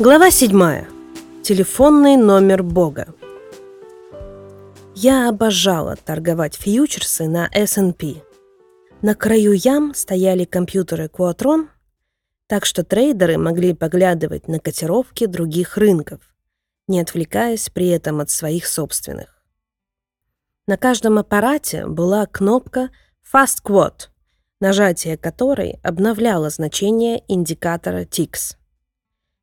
Глава 7. Телефонный номер Бога. Я обожала торговать фьючерсы на S&P. На краю ям стояли компьютеры Quatron, так что трейдеры могли поглядывать на котировки других рынков, не отвлекаясь при этом от своих собственных. На каждом аппарате была кнопка Fast Quote, нажатие которой обновляло значение индикатора TIX.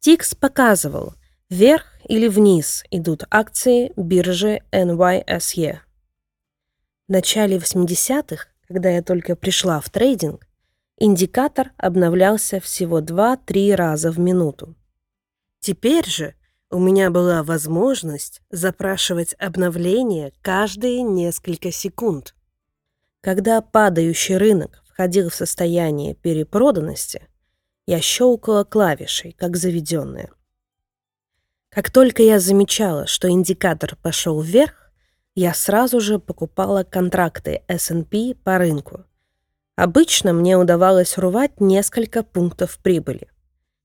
Тикс показывал, вверх или вниз идут акции биржи NYSE. В начале 80-х, когда я только пришла в трейдинг, индикатор обновлялся всего 2-3 раза в минуту. Теперь же у меня была возможность запрашивать обновление каждые несколько секунд. Когда падающий рынок входил в состояние перепроданности, я щелкала клавишей, как заведенная. Как только я замечала, что индикатор пошел вверх, я сразу же покупала контракты S&P по рынку. Обычно мне удавалось рвать несколько пунктов прибыли.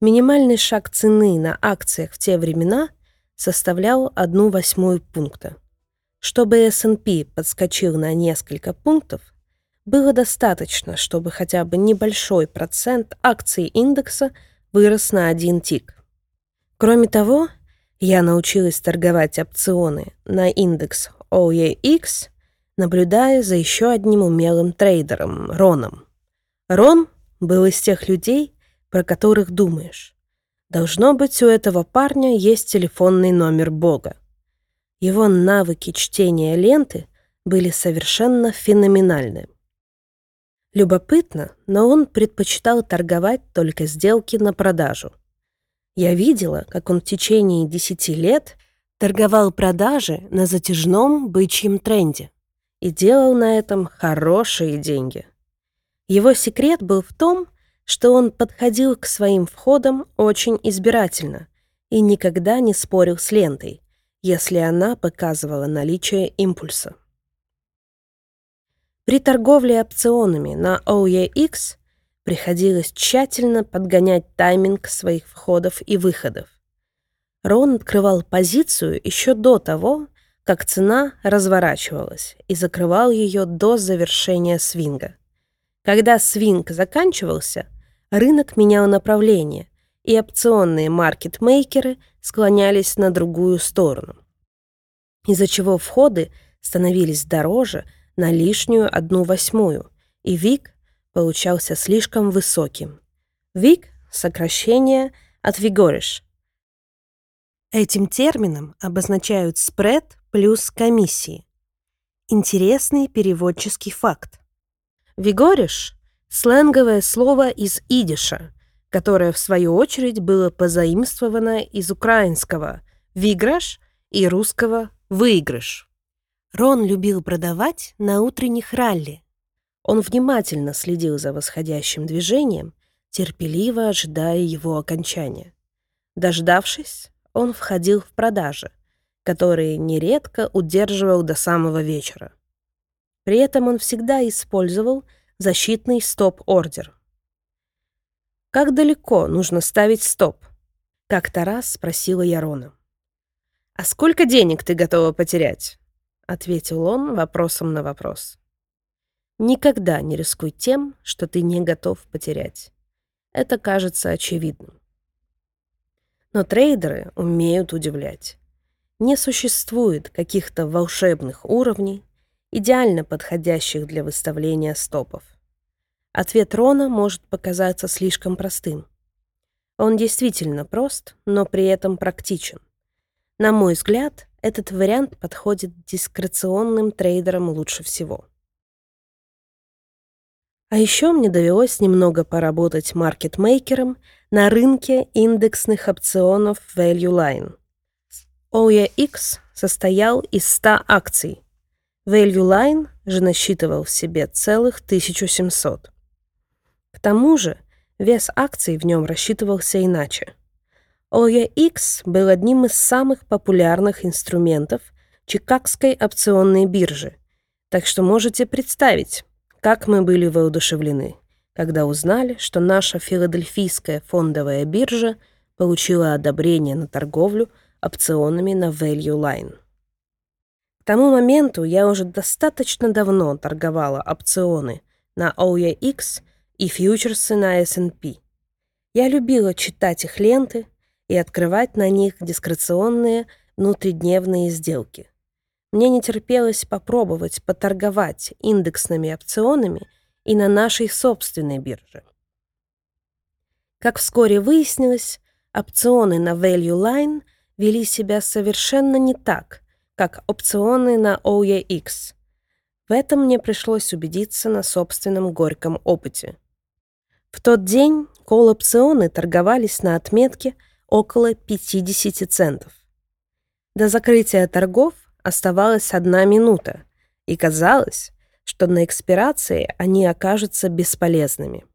Минимальный шаг цены на акциях в те времена составлял одну восьмую пункта. Чтобы S&P подскочил на несколько пунктов, было достаточно, чтобы хотя бы небольшой процент акций индекса вырос на один тик. Кроме того, я научилась торговать опционы на индекс OEX, наблюдая за еще одним умелым трейдером, Роном. Рон был из тех людей, про которых думаешь. Должно быть, у этого парня есть телефонный номер Бога. Его навыки чтения ленты были совершенно феноменальны. Любопытно, но он предпочитал торговать только сделки на продажу. Я видела, как он в течение десяти лет торговал продажи на затяжном бычьем тренде и делал на этом хорошие деньги. Его секрет был в том, что он подходил к своим входам очень избирательно и никогда не спорил с лентой, если она показывала наличие импульса. При торговле опционами на OEX приходилось тщательно подгонять тайминг своих входов и выходов. Рон открывал позицию еще до того, как цена разворачивалась и закрывал ее до завершения свинга. Когда свинг заканчивался, рынок менял направление, и опционные маркетмейкеры склонялись на другую сторону, из-за чего входы становились дороже – на лишнюю одну восьмую, и ВИК получался слишком высоким. ВИК — сокращение от «вигориш». Этим термином обозначают спред плюс комиссии. Интересный переводческий факт. «Вигориш» — сленговое слово из идиша, которое, в свою очередь, было позаимствовано из украинского «виграш» и русского «выигрыш». Рон любил продавать на утренних ралли. Он внимательно следил за восходящим движением, терпеливо ожидая его окончания. Дождавшись, он входил в продажи, которые нередко удерживал до самого вечера. При этом он всегда использовал защитный стоп-ордер. «Как далеко нужно ставить стоп?» Как-то раз спросила я Рона. «А сколько денег ты готова потерять?» — ответил он вопросом на вопрос. «Никогда не рискуй тем, что ты не готов потерять. Это кажется очевидным. Но трейдеры умеют удивлять. Не существует каких-то волшебных уровней, идеально подходящих для выставления стопов. Ответ Рона может показаться слишком простым. Он действительно прост, но при этом практичен. На мой взгляд, этот вариант подходит дискреционным трейдерам лучше всего. А еще мне довелось немного поработать маркетмейкером на рынке индексных опционов Value Line. OEX состоял из 100 акций. Value Line же насчитывал в себе целых 1700. К тому же вес акций в нем рассчитывался иначе. OEX был одним из самых популярных инструментов Чикагской опционной биржи, так что можете представить, как мы были воодушевлены, когда узнали, что наша филадельфийская фондовая биржа получила одобрение на торговлю опционами на Value Line. К тому моменту я уже достаточно давно торговала опционы на OEX и фьючерсы на S&P. Я любила читать их ленты и открывать на них дискреционные внутридневные сделки. Мне не терпелось попробовать поторговать индексными опционами и на нашей собственной бирже. Как вскоре выяснилось, опционы на Value Line вели себя совершенно не так, как опционы на OEX. В этом мне пришлось убедиться на собственном горьком опыте. В тот день колл-опционы торговались на отметке около 50 центов. До закрытия торгов оставалась одна минута, и казалось, что на экспирации они окажутся бесполезными.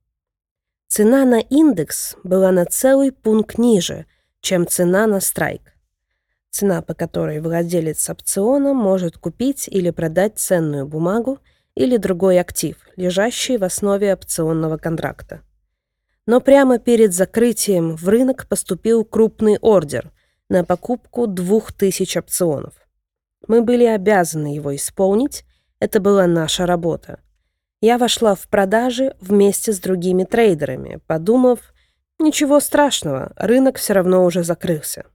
Цена на индекс была на целый пункт ниже, чем цена на страйк цена по которой владелец опциона может купить или продать ценную бумагу или другой актив, лежащий в основе опционного контракта. Но прямо перед закрытием в рынок поступил крупный ордер на покупку 2000 опционов. Мы были обязаны его исполнить, это была наша работа. Я вошла в продажи вместе с другими трейдерами, подумав, ничего страшного, рынок все равно уже закрылся.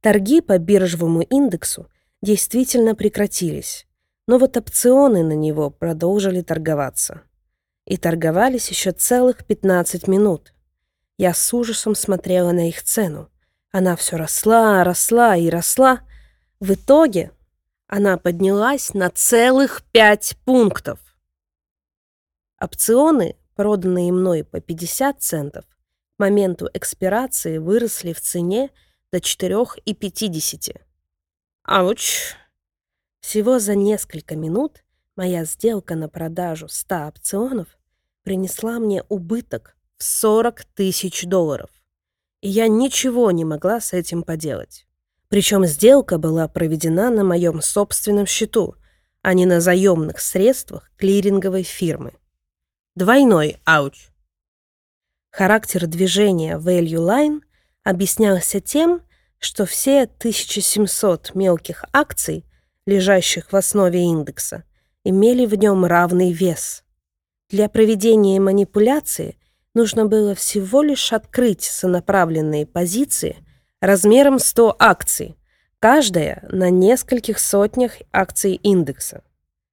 Торги по биржевому индексу действительно прекратились, но вот опционы на него продолжили торговаться. И торговались еще целых 15 минут. Я с ужасом смотрела на их цену. Она все росла, росла и росла. В итоге она поднялась на целых 5 пунктов. Опционы, проданные мной по 50 центов, к моменту экспирации выросли в цене до 4,50. Ауч! Всего за несколько минут моя сделка на продажу 100 опционов принесла мне убыток в 40 тысяч долларов. И я ничего не могла с этим поделать. Причем сделка была проведена на моем собственном счету, а не на заемных средствах клиринговой фирмы. Двойной ауч. Характер движения Value Line объяснялся тем, что все 1700 мелких акций, лежащих в основе индекса, имели в нем равный вес. Для проведения манипуляции нужно было всего лишь открыть сонаправленные позиции размером 100 акций, каждая на нескольких сотнях акций индекса.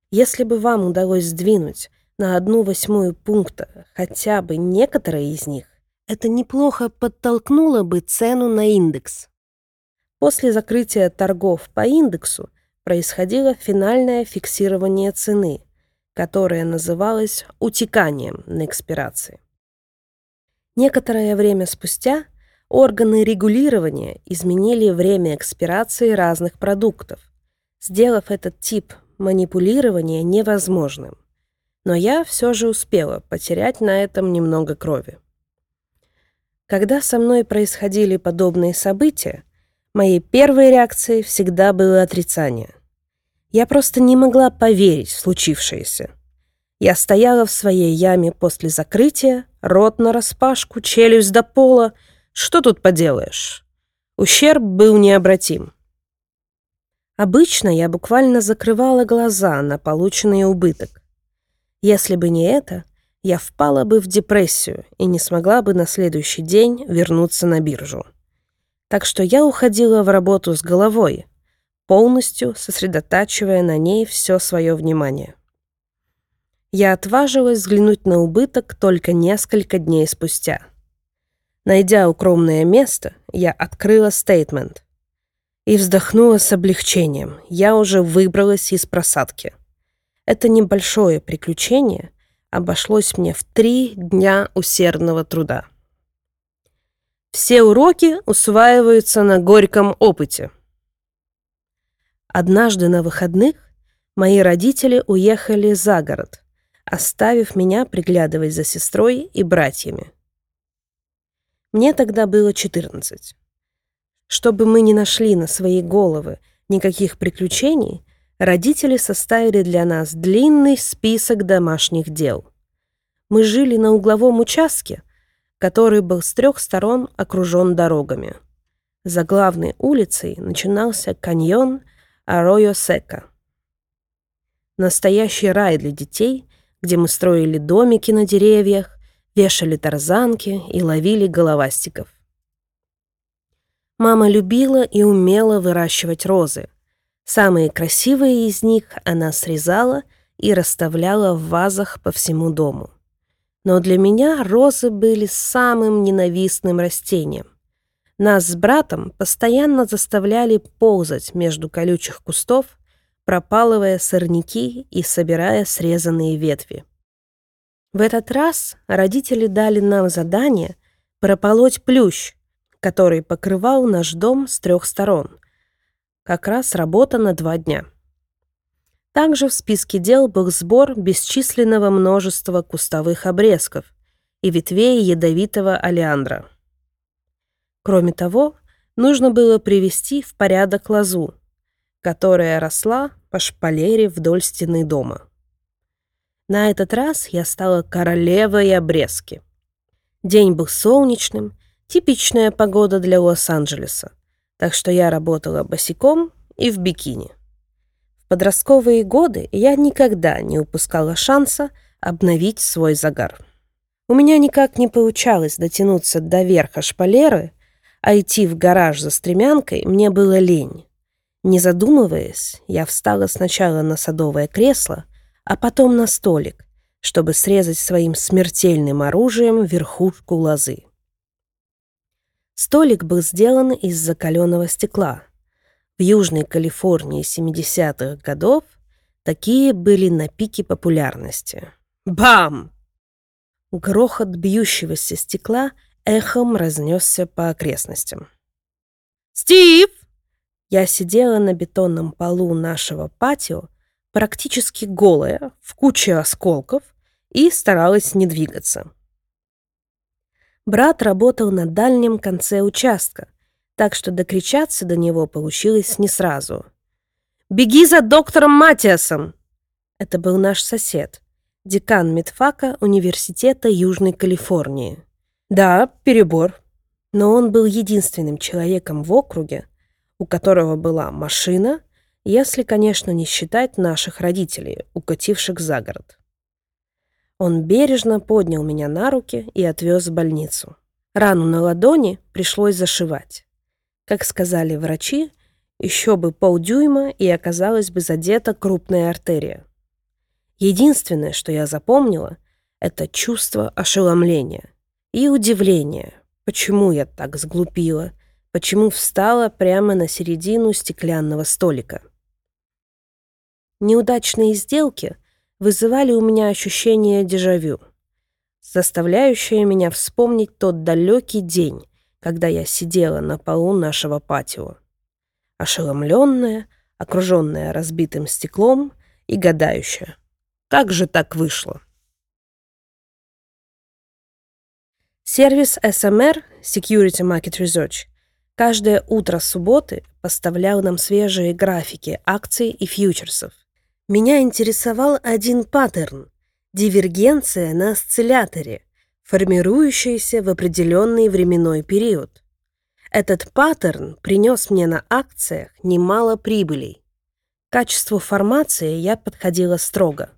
Если бы вам удалось сдвинуть на одну восьмую пункта хотя бы некоторые из них, это неплохо подтолкнуло бы цену на индекс. После закрытия торгов по индексу происходило финальное фиксирование цены, которое называлось утеканием на экспирации. Некоторое время спустя органы регулирования изменили время экспирации разных продуктов, сделав этот тип манипулирования невозможным. Но я все же успела потерять на этом немного крови. Когда со мной происходили подобные события, моей первой реакцией всегда было отрицание. Я просто не могла поверить в случившееся. Я стояла в своей яме после закрытия, рот нараспашку, челюсть до пола. Что тут поделаешь? Ущерб был необратим. Обычно я буквально закрывала глаза на полученный убыток. Если бы не это, я впала бы в депрессию и не смогла бы на следующий день вернуться на биржу. Так что я уходила в работу с головой, полностью сосредотачивая на ней все свое внимание. Я отважилась взглянуть на убыток только несколько дней спустя. Найдя укромное место, я открыла стейтмент и вздохнула с облегчением. Я уже выбралась из просадки. Это небольшое приключение обошлось мне в три дня усердного труда. Все уроки усваиваются на горьком опыте. Однажды на выходных мои родители уехали за город, оставив меня приглядывать за сестрой и братьями. Мне тогда было 14. Чтобы мы не нашли на свои головы никаких приключений, родители составили для нас длинный список домашних дел. Мы жили на угловом участке, который был с трех сторон окружен дорогами. За главной улицей начинался каньон Аройо-Сека. Настоящий рай для детей, где мы строили домики на деревьях, вешали тарзанки и ловили головастиков. Мама любила и умела выращивать розы. Самые красивые из них она срезала и расставляла в вазах по всему дому. Но для меня розы были самым ненавистным растением. Нас с братом постоянно заставляли ползать между колючих кустов, пропалывая сорняки и собирая срезанные ветви. В этот раз родители дали нам задание прополоть плющ, который покрывал наш дом с трех сторон. Как раз работа на два дня. Также в списке дел был сбор бесчисленного множества кустовых обрезков и ветвей ядовитого алиандра. Кроме того, нужно было привести в порядок лозу, которая росла по шпалере вдоль стены дома. На этот раз я стала королевой обрезки. День был солнечным, типичная погода для Лос-Анджелеса, так что я работала босиком и в бикини. В подростковые годы я никогда не упускала шанса обновить свой загар. У меня никак не получалось дотянуться до верха шпалеры, а идти в гараж за стремянкой мне было лень. Не задумываясь, я встала сначала на садовое кресло, а потом на столик, чтобы срезать своим смертельным оружием верхушку лозы. Столик был сделан из закаленного стекла. В Южной Калифорнии 70-х годов такие были на пике популярности. Бам! Грохот бьющегося стекла эхом разнесся по окрестностям. «Стив!» Я сидела на бетонном полу нашего патио, практически голая, в куче осколков, и старалась не двигаться. Брат работал на дальнем конце участка, так что докричаться до него получилось не сразу. «Беги за доктором Матиасом!» Это был наш сосед, декан медфака Университета Южной Калифорнии. Да, перебор. Но он был единственным человеком в округе, у которого была машина, если, конечно, не считать наших родителей, укативших за город. Он бережно поднял меня на руки и отвез в больницу. Рану на ладони пришлось зашивать. Как сказали врачи, еще бы полдюйма и оказалась бы задета крупная артерия. Единственное, что я запомнила, это чувство ошеломления и удивения, почему я так сглупила, почему встала прямо на середину стеклянного столика. Неудачные сделки — вызывали у меня ощущение дежавю, заставляющее меня вспомнить тот далекий день, когда я сидела на полу нашего патио, ошеломленная, окруженная разбитым стеклом и гадающая, как же так вышло. Сервис SMR, Security Market Research, каждое утро субботы поставлял нам свежие графики акций и фьючерсов – меня интересовал один паттерн – дивергенция на осцилляторе, формирующаяся в определенный временной период. Этот паттерн принес мне на акциях немало прибылей. К качеству формации я подходила строго.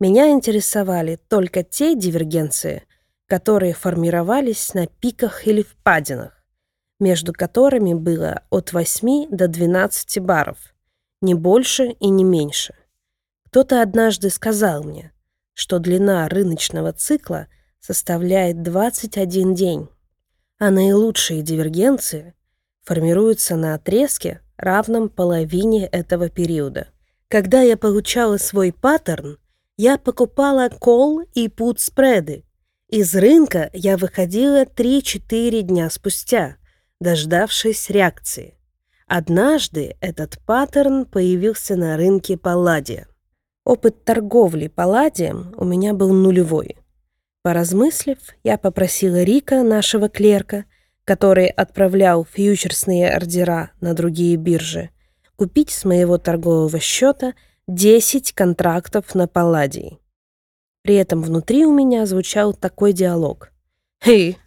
Меня интересовали только те дивергенции, которые формировались на пиках или впадинах, между которыми было от 8 до 12 баров, не больше и не меньше. Кто-то однажды сказал мне, что длина рыночного цикла составляет 21 день, а наилучшие дивергенции формируются на отрезке, равном половине этого периода. Когда я получала свой паттерн, я покупала кол и пут спреды. Из рынка я выходила 3-4 дня спустя, дождавшись реакции. Однажды этот паттерн появился на рынке Палладия. Опыт торговли палладием у меня был нулевой. Поразмыслив, я попросила Рика, нашего клерка, который отправлял фьючерсные ордера на другие биржи, купить с моего торгового счета 10 контрактов на палладий. При этом внутри у меня звучал такой диалог. «Эй,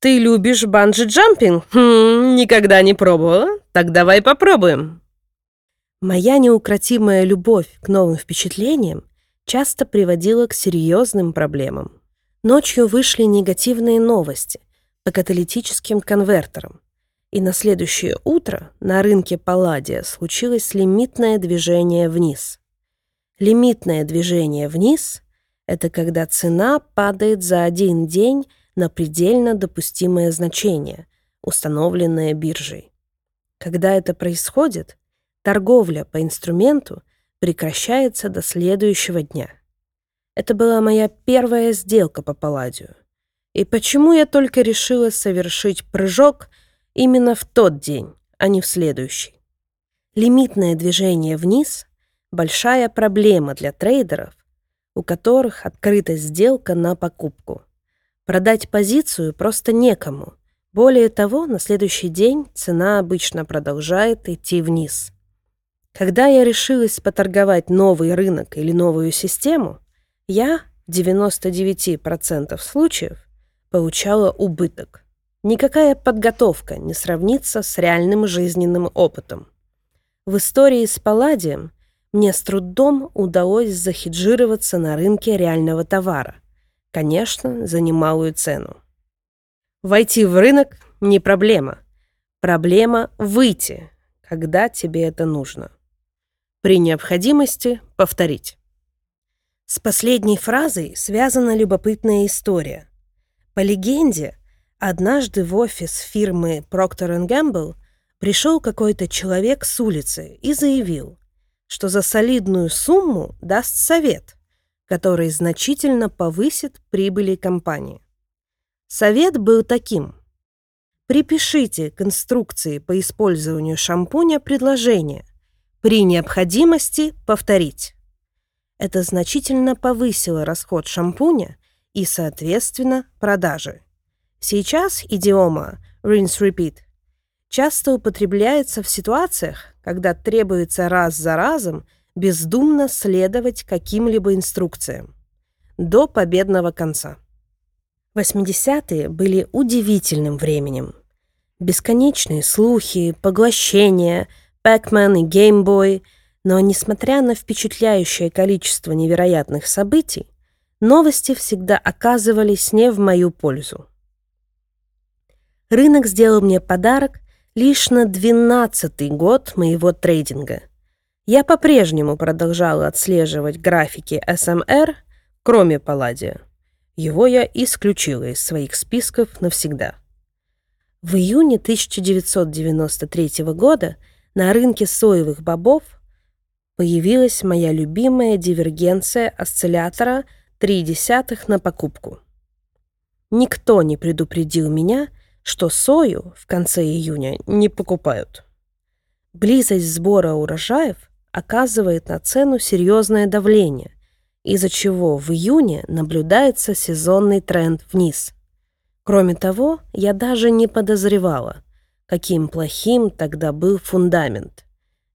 Ты любишь банджи-джампинг? Хм, никогда не пробовала? Так давай попробуем. Моя неукротимая любовь к новым впечатлениям часто приводила к серьезным проблемам. Ночью вышли негативные новости по каталитическим конвертерам, и на следующее утро на рынке Палладия случилось лимитное движение вниз. Лимитное движение вниз – это когда цена падает за один день на предельно допустимое значение, установленное биржей. Когда это происходит, торговля по инструменту прекращается до следующего дня. Это была моя первая сделка по Палладию. И почему я только решила совершить прыжок именно в тот день, а не в следующий? Лимитное движение вниз – большая проблема для трейдеров, у которых открыта сделка на покупку – Продать позицию просто некому. Более того, на следующий день цена обычно продолжает идти вниз. Когда я решилась поторговать новый рынок или новую систему, я в 99% случаев получала убыток. Никакая подготовка не сравнится с реальным жизненным опытом. В истории с Палладием мне с трудом удалось захеджироваться на рынке реального товара. Конечно, за немалую цену. Войти в рынок не проблема. Проблема выйти, когда тебе это нужно. При необходимости повторить. С последней фразой связана любопытная история. По легенде, однажды в офис фирмы Procter Gamble пришел какой-то человек с улицы и заявил, что за солидную сумму даст совет – который значительно повысит прибыли компании. Совет был таким. Припишите к инструкции по использованию шампуня предложение «При необходимости повторить». Это значительно повысило расход шампуня и, соответственно, продажи. Сейчас идиома «rinse-repeat» часто употребляется в ситуациях, когда требуется раз за разом – бездумно следовать каким-либо инструкциям до победного конца. 80-е были удивительным временем. Бесконечные слухи, поглощения, Pac-Man и Boy, но несмотря на впечатляющее количество невероятных событий, новости всегда оказывались не в мою пользу. Рынок сделал мне подарок лишь на 12-й год моего трейдинга – я по-прежнему продолжала отслеживать графики СМР, кроме Палладия. Его я исключила из своих списков навсегда. В июне 1993 года на рынке соевых бобов появилась моя любимая дивергенция осциллятора 0,3 на покупку. Никто не предупредил меня, что сою в конце июня не покупают. Близость сбора урожаев – оказывает на цену серьезное давление, из-за чего в июне наблюдается сезонный тренд вниз. Кроме того, я даже не подозревала, каким плохим тогда был фундамент.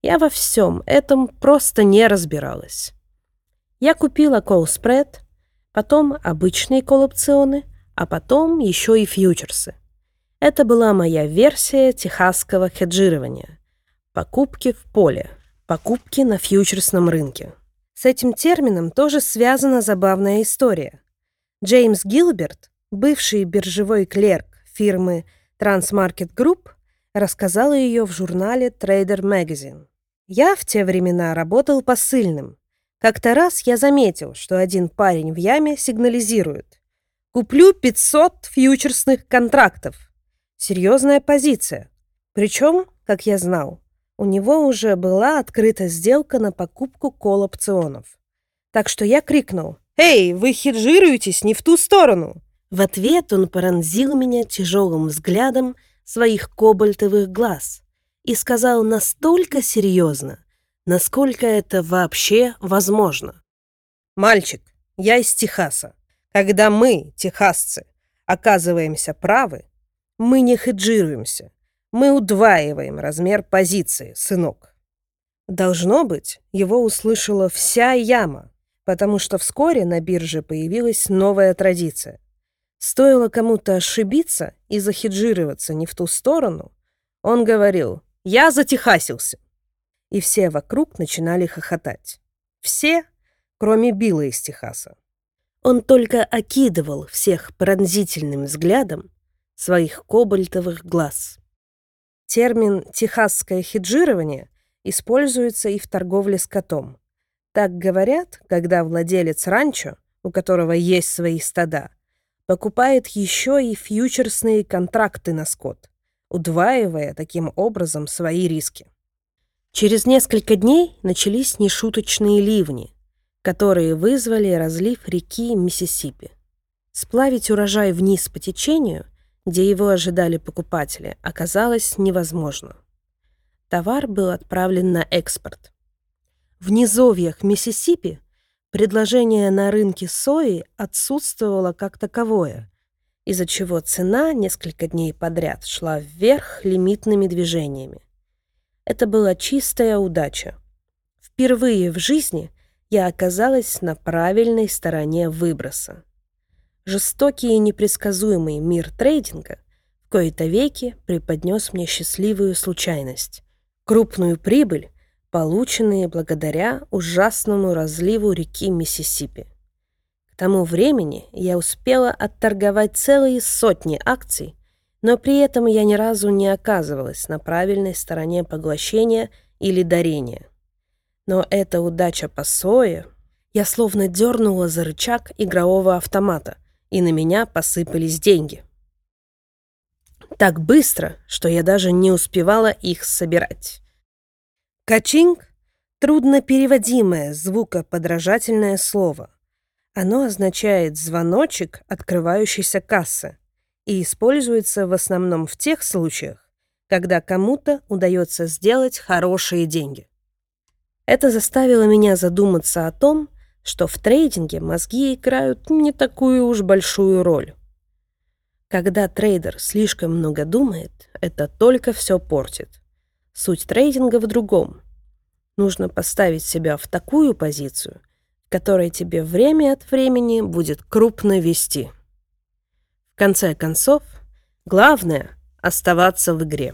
Я во всем этом просто не разбиралась. Я купила колл-спред, потом обычные колл-опционы, а потом еще и фьючерсы. Это была моя версия техасского хеджирования. Покупки в поле – Покупки на фьючерсном рынке. С этим термином тоже связана забавная история. Джеймс Гилберт, бывший биржевой клерк фирмы Transmarket Group, рассказал ее в журнале Trader Magazine. Я в те времена работал посыльным. Как-то раз я заметил, что один парень в яме сигнализирует. «Куплю 500 фьючерсных контрактов». Серьезная позиция. Причем, как я знал, у него уже была открыта сделка на покупку кол-опционов. Так что я крикнул «Эй, вы хеджируетесь не в ту сторону!» В ответ он пронзил меня тяжелым взглядом своих кобальтовых глаз и сказал настолько серьезно, насколько это вообще возможно. «Мальчик, я из Техаса. Когда мы, техасцы, оказываемся правы, мы не хеджируемся, мы удваиваем размер позиции, сынок. Должно быть, его услышала вся яма, потому что вскоре на бирже появилась новая традиция. Стоило кому-то ошибиться и захеджироваться не в ту сторону, он говорил «Я затихасился!» И все вокруг начинали хохотать. Все, кроме Билла из Техаса. Он только окидывал всех пронзительным взглядом своих кобальтовых глаз. Термин «техасское хеджирование» используется и в торговле скотом. Так говорят, когда владелец ранчо, у которого есть свои стада, покупает еще и фьючерсные контракты на скот, удваивая таким образом свои риски. Через несколько дней начались нешуточные ливни, которые вызвали разлив реки Миссисипи. Сплавить урожай вниз по течению – где его ожидали покупатели, оказалось невозможно. Товар был отправлен на экспорт. В низовьях Миссисипи предложение на рынке сои отсутствовало как таковое, из-за чего цена несколько дней подряд шла вверх лимитными движениями. Это была чистая удача. Впервые в жизни я оказалась на правильной стороне выброса. Жестокий и непредсказуемый мир трейдинга в кои-то веки преподнес мне счастливую случайность. Крупную прибыль, полученную благодаря ужасному разливу реки Миссисипи. К тому времени я успела отторговать целые сотни акций, но при этом я ни разу не оказывалась на правильной стороне поглощения или дарения. Но эта удача по сое, я словно дернула за рычаг игрового автомата — и на меня посыпались деньги. Так быстро, что я даже не успевала их собирать. Качинг — труднопереводимое звукоподражательное слово. Оно означает «звоночек открывающейся кассы» и используется в основном в тех случаях, когда кому-то удается сделать хорошие деньги. Это заставило меня задуматься о том, что в трейдинге мозги играют не такую уж большую роль. Когда трейдер слишком много думает, это только все портит. Суть трейдинга в другом. Нужно поставить себя в такую позицию, в которой тебе время от времени будет крупно вести. В конце концов, главное — оставаться в игре.